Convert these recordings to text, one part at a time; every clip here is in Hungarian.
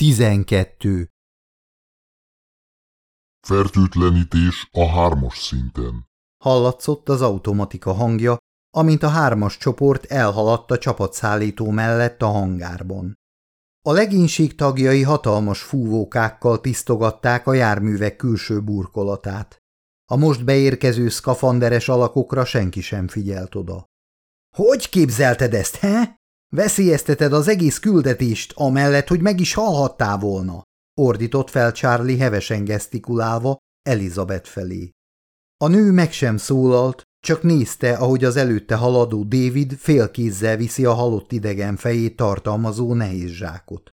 12. Fertőtlenítés a hármas szinten. Hallatszott az automatika hangja, amint a hármas csoport elhaladt a csapatszállító mellett a hangárban. A legénység tagjai hatalmas fúvókákkal tisztogatták a járművek külső burkolatát. A most beérkező szkafanderes alakokra senki sem figyelt oda. – Hogy képzelted ezt, he? Veszélyezteted az egész küldetést, amellett, hogy meg is halhattál volna, ordított fel Charlie hevesen gesztikulálva Elizabeth felé. A nő meg sem szólalt, csak nézte, ahogy az előtte haladó David félkézzel viszi a halott idegen fejét tartalmazó nehéz zsákot.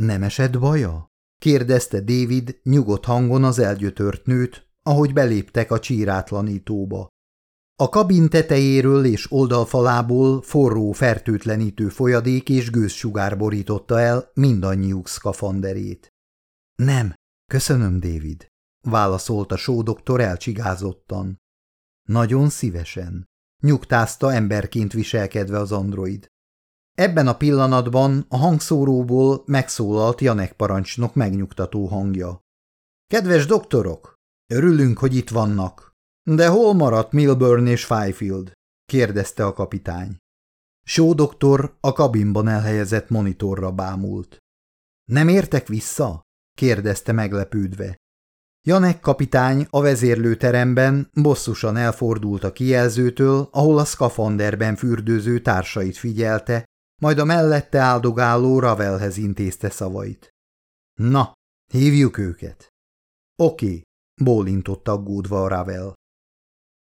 Nem esett baja? kérdezte David nyugodt hangon az elgyötört nőt, ahogy beléptek a csírátlanítóba. A kabin tetejéről és oldalfalából forró fertőtlenítő folyadék és gőzsugár borította el mindannyiuk szkafanderét. Nem, köszönöm, David, válaszolta sódoktor elcsigázottan. Nagyon szívesen, nyugtázta emberként viselkedve az android. Ebben a pillanatban a hangszóróból megszólalt Janek parancsnok megnyugtató hangja. Kedves doktorok, örülünk, hogy itt vannak. De hol maradt Milburn és Fifield? kérdezte a kapitány. Só doktor a kabinban elhelyezett monitorra bámult. Nem értek vissza? kérdezte meglepődve. Janek kapitány a vezérlőteremben bosszusan elfordult a kijelzőtől, ahol a szkafanderben fürdőző társait figyelte, majd a mellette áldogáló Ravelhez intézte szavait. Na, hívjuk őket. Oké, bólintott aggódva a Ravel.